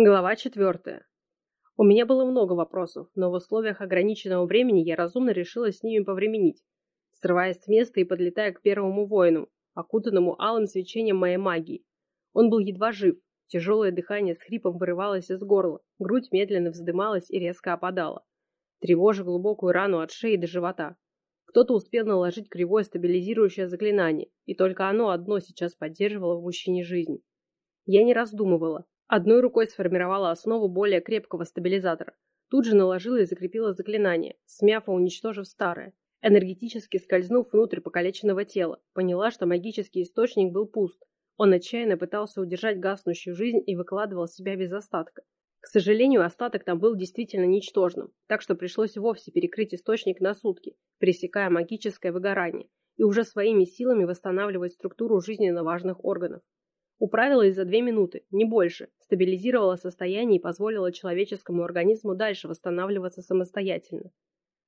Глава четвертая. У меня было много вопросов, но в условиях ограниченного времени я разумно решила с ними повременить, срываясь с места и подлетая к первому воину, окутанному алым свечением моей магии. Он был едва жив, тяжелое дыхание с хрипом вырывалось из горла, грудь медленно вздымалась и резко опадала, тревожа глубокую рану от шеи до живота. Кто-то успел наложить кривое стабилизирующее заклинание, и только оно одно сейчас поддерживало в мужчине жизнь. Я не раздумывала, Одной рукой сформировала основу более крепкого стабилизатора. Тут же наложила и закрепила заклинание, смяв и уничтожив старое. Энергетически скользнув внутрь покалеченного тела, поняла, что магический источник был пуст. Он отчаянно пытался удержать гаснущую жизнь и выкладывал себя без остатка. К сожалению, остаток там был действительно ничтожным, так что пришлось вовсе перекрыть источник на сутки, пресекая магическое выгорание, и уже своими силами восстанавливать структуру жизненно важных органов. Управилась за две минуты, не больше, стабилизировала состояние и позволила человеческому организму дальше восстанавливаться самостоятельно.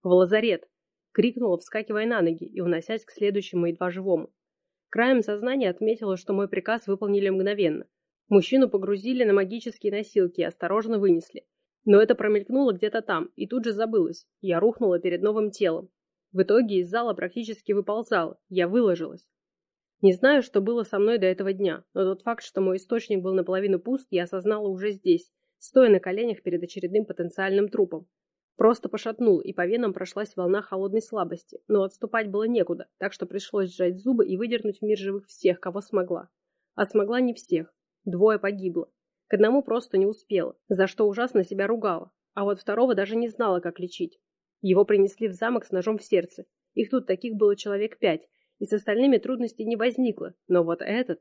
«В лазарет!» — крикнула, вскакивая на ноги и уносясь к следующему едва живому. Краем сознания отметила, что мой приказ выполнили мгновенно. Мужчину погрузили на магические носилки и осторожно вынесли. Но это промелькнуло где-то там, и тут же забылось. Я рухнула перед новым телом. В итоге из зала практически выползала. Я выложилась. Не знаю, что было со мной до этого дня, но тот факт, что мой источник был наполовину пуст, я осознала уже здесь, стоя на коленях перед очередным потенциальным трупом. Просто пошатнул, и по венам прошлась волна холодной слабости, но отступать было некуда, так что пришлось сжать зубы и выдернуть в мир живых всех, кого смогла. А смогла не всех. Двое погибло. К одному просто не успела, за что ужасно себя ругала, а вот второго даже не знала, как лечить. Его принесли в замок с ножом в сердце. Их тут таких было человек пять, и с остальными трудностей не возникло, но вот этот...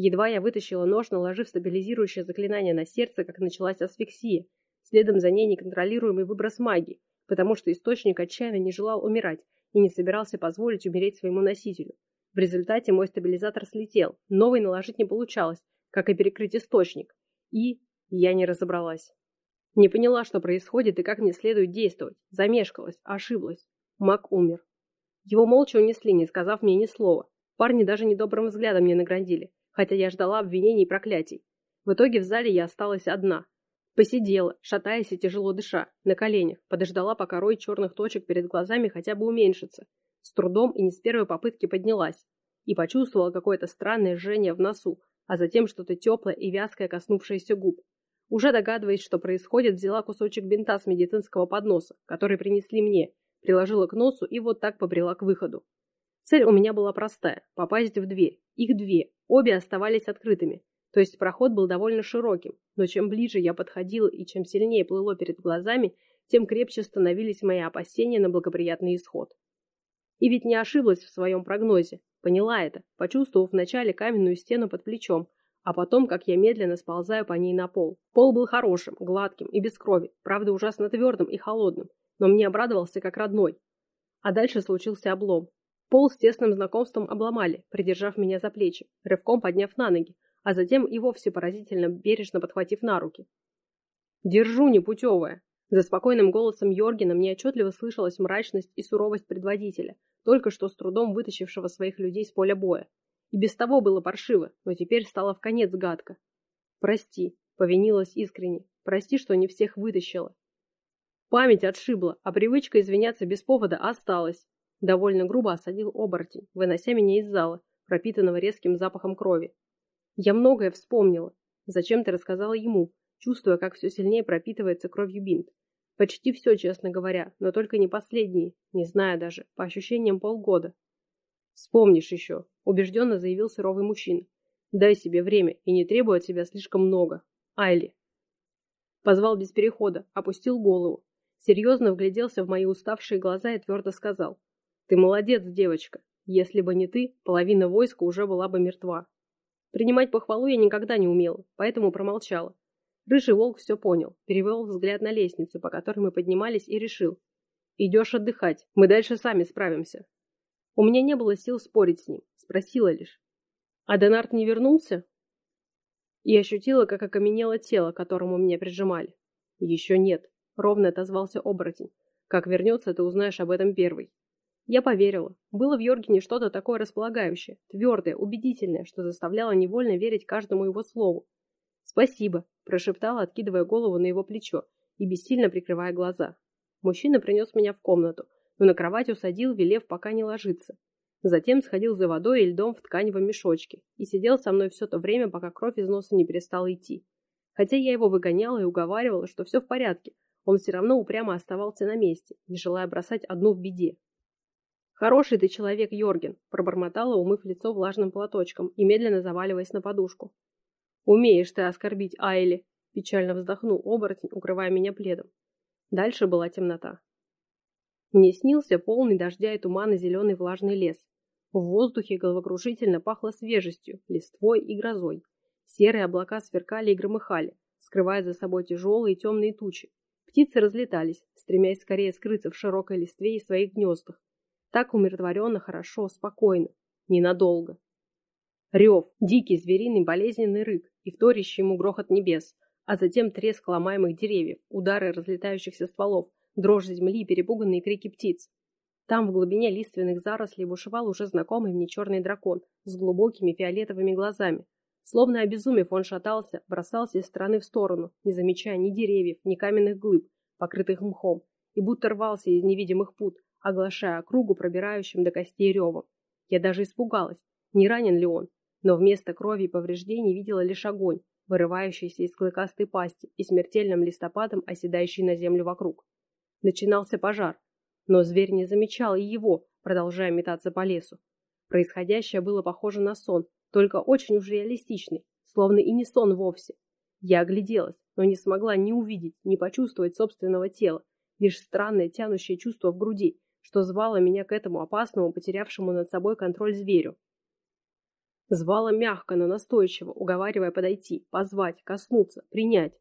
Едва я вытащила нож, наложив стабилизирующее заклинание на сердце, как началась асфиксия, следом за ней неконтролируемый выброс магии, потому что источник отчаянно не желал умирать и не собирался позволить умереть своему носителю. В результате мой стабилизатор слетел, новый наложить не получалось, как и перекрыть источник. И я не разобралась. Не поняла, что происходит и как мне следует действовать. Замешкалась, ошиблась. Маг умер. Его молча унесли, не сказав мне ни слова. Парни даже недобрым взглядом не наградили, хотя я ждала обвинений и проклятий. В итоге в зале я осталась одна. Посидела, шатаясь и тяжело дыша, на коленях, подождала, пока рой черных точек перед глазами хотя бы уменьшится. С трудом и не с первой попытки поднялась. И почувствовала какое-то странное жжение в носу, а затем что-то теплое и вязкое, коснувшееся губ. Уже догадываясь, что происходит, взяла кусочек бинта с медицинского подноса, который принесли мне, приложила к носу и вот так побрела к выходу. Цель у меня была простая – попасть в дверь. Их две, обе оставались открытыми, то есть проход был довольно широким, но чем ближе я подходила и чем сильнее плыло перед глазами, тем крепче становились мои опасения на благоприятный исход. И ведь не ошиблась в своем прогнозе, поняла это, почувствовав вначале каменную стену под плечом, а потом, как я медленно сползаю по ней на пол. Пол был хорошим, гладким и без крови, правда ужасно твердым и холодным, но мне обрадовался как родной. А дальше случился облом. Пол с тесным знакомством обломали, придержав меня за плечи, рывком подняв на ноги, а затем и вовсе поразительно бережно подхватив на руки. «Держу, непутевая!» За спокойным голосом Йоргена мне отчетливо слышалась мрачность и суровость предводителя, только что с трудом вытащившего своих людей с поля боя. И без того было паршиво, но теперь стало в конец гадко. «Прости», — повинилась искренне, «прости, что не всех вытащила. Память отшибла, а привычка извиняться без повода осталась. Довольно грубо осадил оборотень, вынося меня из зала, пропитанного резким запахом крови. Я многое вспомнила. Зачем ты рассказала ему, чувствуя, как все сильнее пропитывается кровью бинт. Почти все, честно говоря, но только не последние, не зная даже, по ощущениям полгода. Вспомнишь еще, убежденно заявил суровый мужчина. Дай себе время и не требуй от себя слишком много. Айли. Позвал без перехода, опустил голову, серьезно вгляделся в мои уставшие глаза и твердо сказал. «Ты молодец, девочка. Если бы не ты, половина войска уже была бы мертва». Принимать похвалу я никогда не умела, поэтому промолчала. Рыжий волк все понял, перевел взгляд на лестницу, по которой мы поднимались, и решил. «Идешь отдыхать, мы дальше сами справимся». У меня не было сил спорить с ним, спросила лишь. «А Денарт не вернулся?» И ощутила, как окаменело тело, которому меня прижимали. «Еще нет», Ровно отозвался оборотень. Как вернется, ты узнаешь об этом первый. Я поверила. Было в Йоргене что-то такое располагающее, твердое, убедительное, что заставляло невольно верить каждому его слову. «Спасибо», прошептала, откидывая голову на его плечо и бессильно прикрывая глаза. Мужчина принес меня в комнату, но на кровать усадил, велев пока не ложиться. Затем сходил за водой и льдом в тканевом мешочке и сидел со мной все то время, пока кровь из носа не перестала идти. Хотя я его выгоняла и уговаривала, что все в порядке, он все равно упрямо оставался на месте, не желая бросать одну в беде. «Хороший ты человек, Йорген», – пробормотала, умыв лицо влажным платочком и медленно заваливаясь на подушку. «Умеешь ты оскорбить Айли», – печально вздохнул оборотень, укрывая меня пледом. Дальше была темнота. Мне снился полный дождя и тумана зеленый влажный лес. В воздухе головокружительно пахло свежестью, листвой и грозой. Серые облака сверкали и громыхали, скрывая за собой тяжелые темные тучи. Птицы разлетались, стремясь скорее скрыться в широкой листве и своих гнездах. Так умиротворенно, хорошо, спокойно. Ненадолго. Рев, дикий звериный болезненный рык и вторящий ему грохот небес, а затем треск ломаемых деревьев, удары разлетающихся стволов, дрожь земли, перепуганные крики птиц. Там в глубине лиственных зарослей бушевал уже знакомый мне черный дракон с глубокими фиолетовыми глазами. Словно обезумев, он шатался, бросался из стороны в сторону, не замечая ни деревьев, ни каменных глыб, покрытых мхом, и будто рвался из невидимых пут, оглашая округу пробирающим до костей ревом. Я даже испугалась, не ранен ли он, но вместо крови и повреждений видела лишь огонь, вырывающийся из клыкастой пасти и смертельным листопадом оседающий на землю вокруг. Начинался пожар, но зверь не замечал и его, продолжая метаться по лесу. Происходящее было похоже на сон, только очень уж реалистичный, словно и не сон вовсе. Я огляделась, но не смогла ни увидеть, ни почувствовать собственного тела, лишь странное тянущее чувство в груди, что звало меня к этому опасному, потерявшему над собой контроль зверю. Звала мягко, но настойчиво, уговаривая подойти, позвать, коснуться, принять.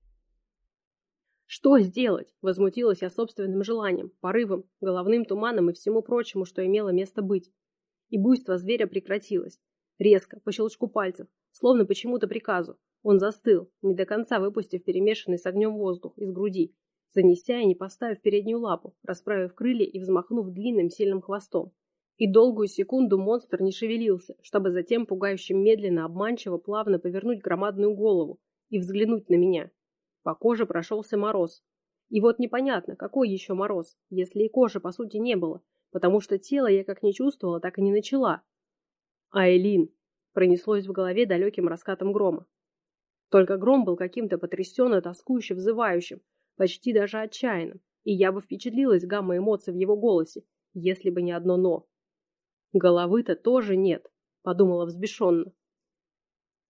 Что сделать? Возмутилась я собственным желанием, порывом, головным туманом и всему прочему, что имело место быть. И буйство зверя прекратилось. Резко, по щелчку пальцев, словно почему-то приказу. Он застыл, не до конца выпустив перемешанный с огнем воздух из груди, занеся и не поставив переднюю лапу, расправив крылья и взмахнув длинным сильным хвостом. И долгую секунду монстр не шевелился, чтобы затем пугающе медленно, обманчиво, плавно повернуть громадную голову и взглянуть на меня. По коже прошелся мороз. И вот непонятно, какой еще мороз, если и кожи по сути не было, потому что тело я как не чувствовала, так и не начала. «Айлин!» – пронеслось в голове далеким раскатом грома. Только гром был каким-то потрясенно тоскующе взывающим, почти даже отчаянным, и я бы впечатлилась гамма эмоций в его голосе, если бы не одно «но». «Головы-то тоже нет», – подумала взбешенно.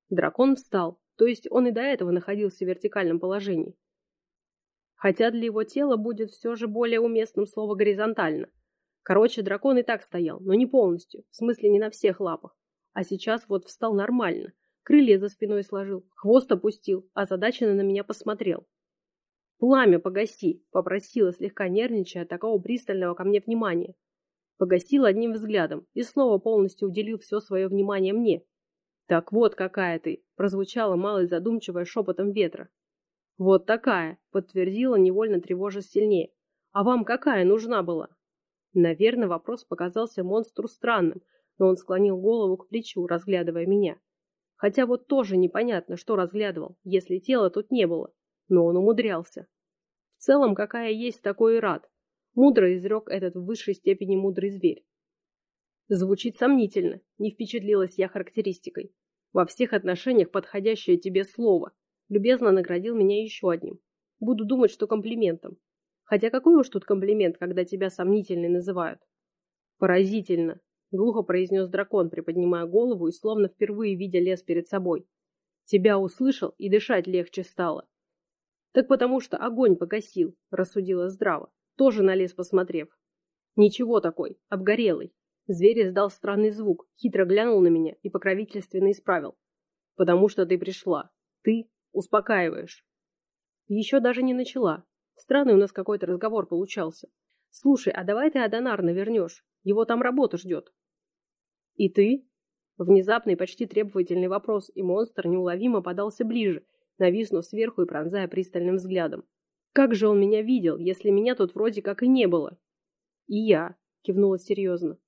Дракон встал, то есть он и до этого находился в вертикальном положении. Хотя для его тела будет все же более уместным слово «горизонтально». Короче, дракон и так стоял, но не полностью, в смысле не на всех лапах. А сейчас вот встал нормально, крылья за спиной сложил, хвост опустил, а озадаченно на меня посмотрел. «Пламя погаси!» – попросила, слегка нервничая от такого пристального ко мне внимания. Погасил одним взглядом и снова полностью уделил все свое внимание мне, «Так вот какая ты!» – прозвучало малость задумчивое шепотом ветра. «Вот такая!» – подтвердила, невольно тревожась сильнее. «А вам какая нужна была?» Наверное, вопрос показался монстру странным, но он склонил голову к плечу, разглядывая меня. Хотя вот тоже непонятно, что разглядывал, если тела тут не было. Но он умудрялся. В целом, какая есть, такой и рад. Мудро изрек этот в высшей степени мудрый зверь. Звучит сомнительно, не впечатлилась я характеристикой. Во всех отношениях подходящее тебе слово. Любезно наградил меня еще одним. Буду думать, что комплиментом. Хотя какой уж тут комплимент, когда тебя сомнительной называют? Поразительно, глухо произнес дракон, приподнимая голову и словно впервые видя лес перед собой. Тебя услышал и дышать легче стало. Так потому что огонь погасил, рассудила здраво, тоже на лес посмотрев. Ничего такой, обгорелый. Зверь издал странный звук, хитро глянул на меня и покровительственно исправил. «Потому что ты пришла. Ты успокаиваешь». Еще даже не начала. Странный у нас какой-то разговор получался. «Слушай, а давай ты Адонар навернешь. Его там работа ждет». «И ты?» Внезапный, почти требовательный вопрос, и монстр неуловимо подался ближе, нависнув сверху и пронзая пристальным взглядом. «Как же он меня видел, если меня тут вроде как и не было?» «И я», — кивнула серьезно.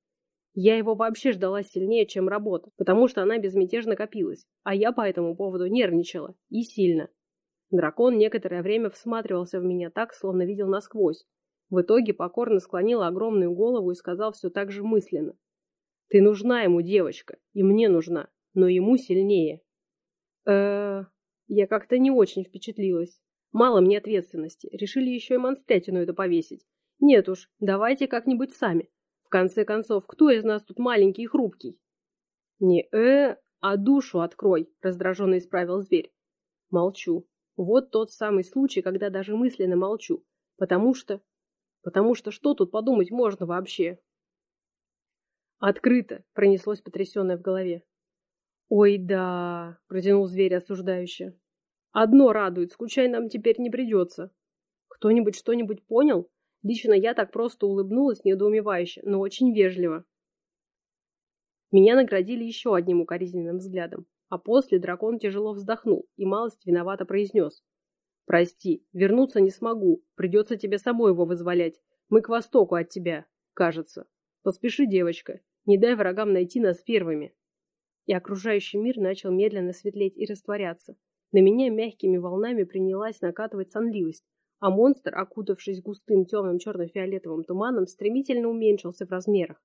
Я его вообще ждала сильнее, чем работа, потому что она безмятежно копилась, а я по этому поводу нервничала. И сильно. Дракон некоторое время всматривался в меня так, словно видел насквозь. В итоге покорно склонил огромную голову и сказал все так же мысленно. «Ты нужна ему, девочка, и мне нужна, но ему сильнее». э Я как-то не очень впечатлилась. Мало мне ответственности, решили еще и монстрятину это повесить. Нет уж, давайте как-нибудь сами. В конце концов, кто из нас тут маленький и хрупкий? Не э, а душу открой, раздраженно исправил зверь. Молчу. Вот тот самый случай, когда даже мысленно молчу. Потому что... Потому что что тут подумать можно вообще? Открыто, пронеслось потрясенное в голове. Ой, да, протянул зверь осуждающе. Одно радует, скучай нам теперь не придется. Кто-нибудь что-нибудь понял? Лично я так просто улыбнулась недоумевающе, но очень вежливо. Меня наградили еще одним укоризненным взглядом, а после дракон тяжело вздохнул и малость виновато произнес. «Прости, вернуться не смогу, придется тебе самой его вызволять. Мы к востоку от тебя, кажется. Поспеши, девочка, не дай врагам найти нас первыми». И окружающий мир начал медленно светлеть и растворяться. На меня мягкими волнами принялась накатывать сонливость, а монстр, окутавшись густым темным черно-фиолетовым туманом, стремительно уменьшился в размерах.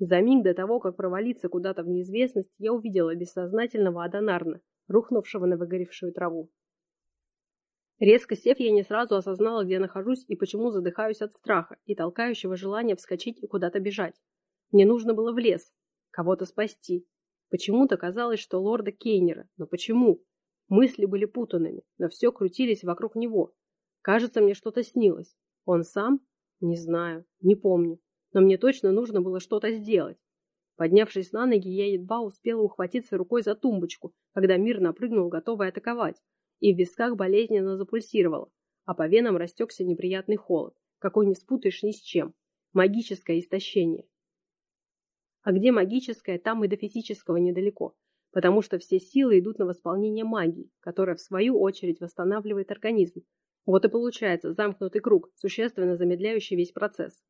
За миг до того, как провалиться куда-то в неизвестность, я увидела бессознательного Адонарна, рухнувшего на выгоревшую траву. Резко сев, я не сразу осознала, где нахожусь и почему задыхаюсь от страха и толкающего желания вскочить и куда-то бежать. Мне нужно было в лес, кого-то спасти. Почему-то казалось, что лорда Кейнера, но почему? Мысли были путанными, но все крутились вокруг него, Кажется, мне что-то снилось. Он сам? Не знаю, не помню. Но мне точно нужно было что-то сделать. Поднявшись на ноги, я едва успела ухватиться рукой за тумбочку, когда мир напрыгнул, готовый атаковать, и в висках болезненно запульсировало, а по венам растекся неприятный холод, какой не спутаешь ни с чем. Магическое истощение. А где магическое, там и до физического недалеко, потому что все силы идут на восполнение магии, которая в свою очередь восстанавливает организм, вот и получается замкнутый круг, существенно замедляющий весь процесс.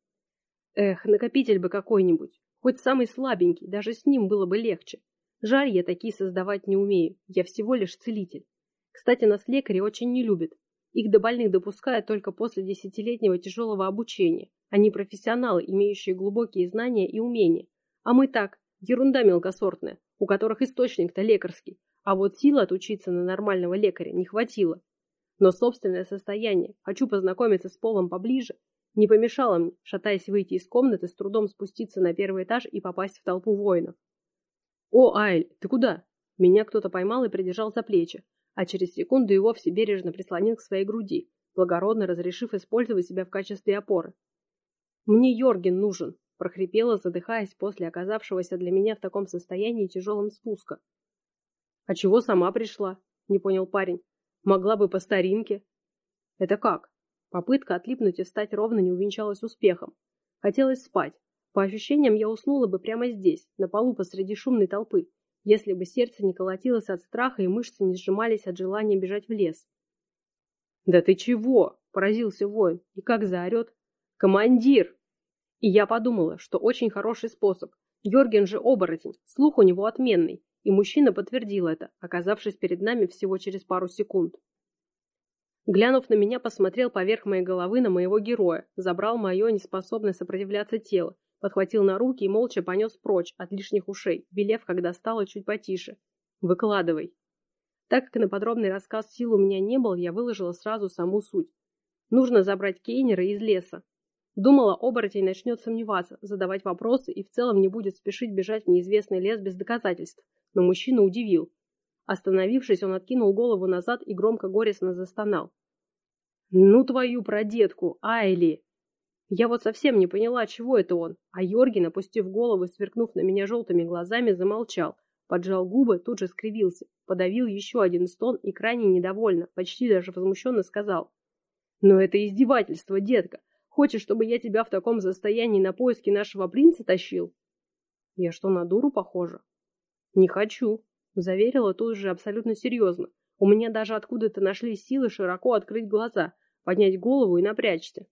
Эх, накопитель бы какой-нибудь. Хоть самый слабенький, даже с ним было бы легче. Жаль, я такие создавать не умею. Я всего лишь целитель. Кстати, нас лекари очень не любят. Их до больных допускают только после десятилетнего тяжелого обучения. Они профессионалы, имеющие глубокие знания и умения. А мы так, ерунда мелкосортная, у которых источник-то лекарский. А вот силы отучиться на нормального лекаря не хватило. Но собственное состояние, хочу познакомиться с полом поближе, не помешало мне, шатаясь выйти из комнаты, с трудом спуститься на первый этаж и попасть в толпу воинов. «О, Айль, ты куда?» Меня кто-то поймал и придержал за плечи, а через секунду и вовсе бережно прислонил к своей груди, благородно разрешив использовать себя в качестве опоры. «Мне Йорген нужен», – прохрипела, задыхаясь после оказавшегося для меня в таком состоянии тяжелым спуска. «А чего сама пришла?» – не понял парень. Могла бы по старинке. Это как? Попытка отлипнуть и встать ровно не увенчалась успехом. Хотелось спать. По ощущениям, я уснула бы прямо здесь, на полу посреди шумной толпы, если бы сердце не колотилось от страха и мышцы не сжимались от желания бежать в лес. «Да ты чего?» – поразился воин. И как заорет. «Командир!» И я подумала, что очень хороший способ. Йорген же оборотень, слух у него отменный. И мужчина подтвердил это, оказавшись перед нами всего через пару секунд. Глянув на меня, посмотрел поверх моей головы на моего героя, забрал мое неспособное сопротивляться тело, подхватил на руки и молча понес прочь от лишних ушей, велев, когда стало чуть потише. «Выкладывай». Так как на подробный рассказ сил у меня не было, я выложила сразу саму суть. Нужно забрать Кейнера из леса. Думала, оборотень начнет сомневаться, задавать вопросы и в целом не будет спешить бежать в неизвестный лес без доказательств, но мужчина удивил. Остановившись, он откинул голову назад и громко горестно застонал. «Ну твою прадедку, Айли!» Я вот совсем не поняла, чего это он, а Йоргин, опустив голову и сверкнув на меня желтыми глазами, замолчал, поджал губы, тут же скривился, подавил еще один стон и крайне недовольно, почти даже возмущенно сказал. «Но это издевательство, детка! Хочешь, чтобы я тебя в таком состоянии на поиски нашего принца тащил?» «Я что, на дуру похожа?» «Не хочу», – заверила тут же абсолютно серьезно. «У меня даже откуда-то нашли силы широко открыть глаза, поднять голову и напрячься».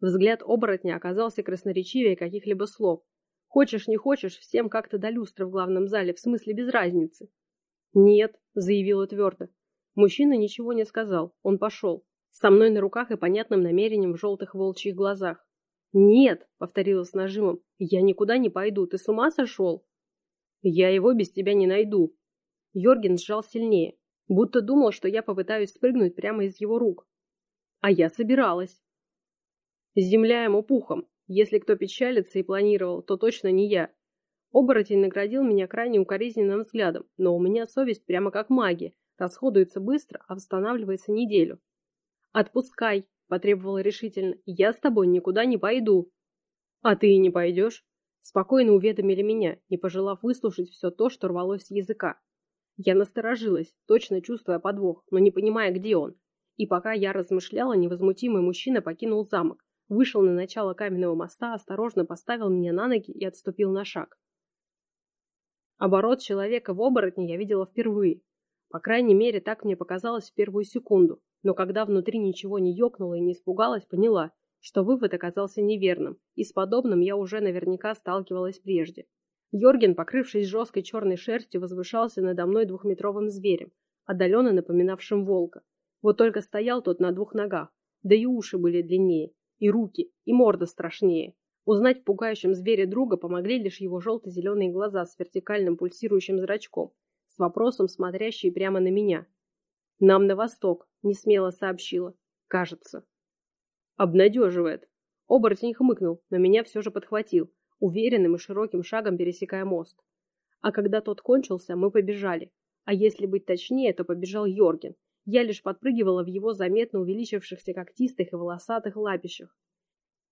Взгляд оборотня оказался красноречивее каких-либо слов. «Хочешь, не хочешь, всем как-то до люстры в главном зале, в смысле без разницы». «Нет», – заявила твердо. Мужчина ничего не сказал, он пошел. Со мной на руках и понятным намерением в желтых волчьих глазах. «Нет», — повторила с нажимом, — «я никуда не пойду, ты с ума сошел?» «Я его без тебя не найду». Йорген сжал сильнее, будто думал, что я попытаюсь спрыгнуть прямо из его рук. А я собиралась. Земля ему пухом. Если кто печалится и планировал, то точно не я. Оборотень наградил меня крайне укоризненным взглядом, но у меня совесть прямо как магия, расходуется быстро, а восстанавливается неделю. «Отпускай», – потребовала решительно, – «я с тобой никуда не пойду». «А ты и не пойдешь?» Спокойно уведомили меня, не пожелав выслушать все то, что рвалось с языка. Я насторожилась, точно чувствуя подвох, но не понимая, где он. И пока я размышляла, невозмутимый мужчина покинул замок, вышел на начало каменного моста, осторожно поставил меня на ноги и отступил на шаг. Оборот человека в оборотне я видела впервые. По крайней мере, так мне показалось в первую секунду, но когда внутри ничего не ёкнуло и не испугалась, поняла, что вывод оказался неверным, и с подобным я уже наверняка сталкивалась прежде. Йорген, покрывшись жесткой черной шерстью, возвышался надо мной двухметровым зверем, отдаленно напоминавшим волка. Вот только стоял тот на двух ногах, да и уши были длиннее, и руки, и морда страшнее. Узнать в пугающем звере друга помогли лишь его желто-зеленые глаза с вертикальным пульсирующим зрачком, с вопросом смотрящие прямо на меня. «Нам на восток», — несмело сообщила. «Кажется». «Обнадеживает». Оборотень хмыкнул, но меня все же подхватил, уверенным и широким шагом пересекая мост. А когда тот кончился, мы побежали. А если быть точнее, то побежал Йорген. Я лишь подпрыгивала в его заметно увеличившихся когтистых и волосатых лапищах.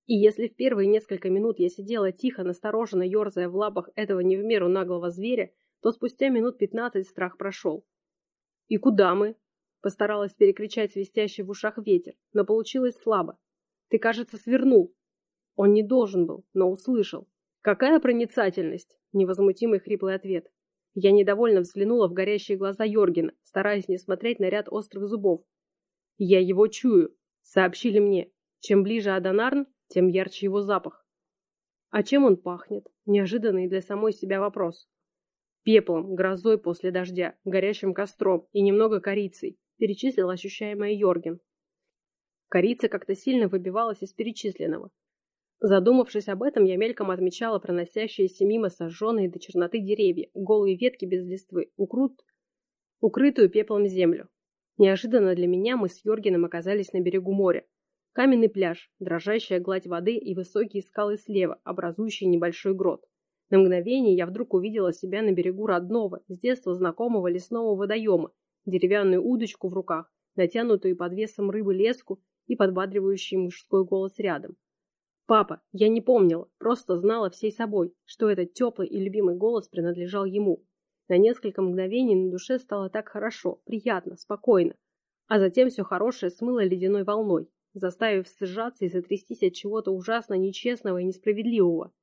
И если в первые несколько минут я сидела тихо, настороженно ерзая в лапах этого не в меру наглого зверя, то спустя минут пятнадцать страх прошел. «И куда мы?» Постаралась перекричать свистящий в ушах ветер, но получилось слабо. «Ты, кажется, свернул». Он не должен был, но услышал. «Какая проницательность!» – невозмутимый хриплый ответ. Я недовольно взглянула в горящие глаза Йоргена, стараясь не смотреть на ряд острых зубов. «Я его чую», – сообщили мне. Чем ближе Адонарн, тем ярче его запах. А чем он пахнет? Неожиданный для самой себя вопрос. Пеплом, грозой после дождя, горящим костром и немного корицей, перечислил ощущаемое Йорген. Корица как-то сильно выбивалась из перечисленного, Задумавшись об этом, я мельком отмечала проносящиеся мимо сожженные до черноты деревья, голые ветки без листвы, укрут... укрытую пеплом землю. Неожиданно для меня мы с Йоргеном оказались на берегу моря. Каменный пляж, дрожащая гладь воды и высокие скалы слева, образующие небольшой грот. На мгновение я вдруг увидела себя на берегу родного, с детства знакомого лесного водоема, деревянную удочку в руках, натянутую под весом рыбы леску и подбадривающий мужской голос рядом. Папа, я не помнила, просто знала всей собой, что этот теплый и любимый голос принадлежал ему. На несколько мгновений на душе стало так хорошо, приятно, спокойно. А затем все хорошее смыло ледяной волной, заставив сжаться и затрястись от чего-то ужасно нечестного и несправедливого.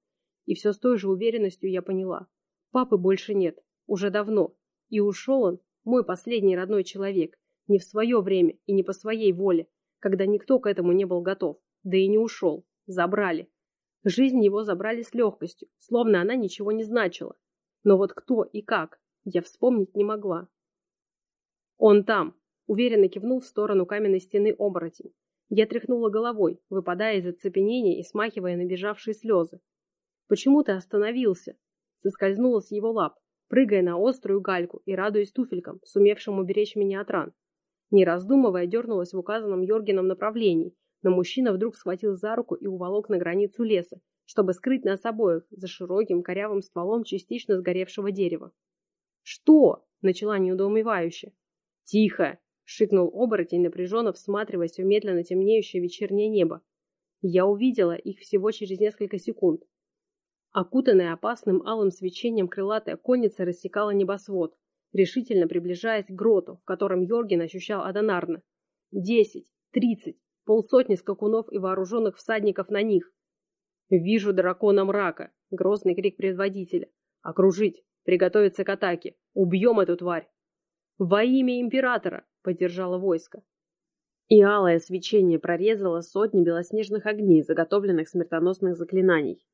И все с той же уверенностью я поняла. Папы больше нет. Уже давно. И ушел он, мой последний родной человек, не в свое время и не по своей воле, когда никто к этому не был готов. Да и не ушел. Забрали. Жизнь его забрали с легкостью, словно она ничего не значила. Но вот кто и как, я вспомнить не могла. «Он там!» – уверенно кивнул в сторону каменной стены оборотень. Я тряхнула головой, выпадая из оцепенения и смахивая набежавшие слезы. «Почему ты остановился?» Соскользнула с его лап, прыгая на острую гальку и радуясь туфелькам, сумевшим уберечь меня от ран. Не раздумывая, дернулась в указанном Йоргеном направлении но мужчина вдруг схватил за руку и уволок на границу леса, чтобы скрыть нас обоих за широким корявым стволом частично сгоревшего дерева. «Что?» – начала неудоумевающе. «Тихо!» – шикнул оборотень, напряженно всматриваясь в медленно темнеющее вечернее небо. Я увидела их всего через несколько секунд. Окутанная опасным алым свечением крылатая конница рассекала небосвод, решительно приближаясь к гроту, в котором Йорген ощущал Адонарна. Десять, тридцать, полсотни скакунов и вооруженных всадников на них. «Вижу дракона мрака!» — грозный крик предводителя. «Окружить! Приготовиться к атаке! Убьем эту тварь!» «Во имя императора!» — поддержало войско. И алое свечение прорезало сотни белоснежных огней, заготовленных смертоносных заклинаний.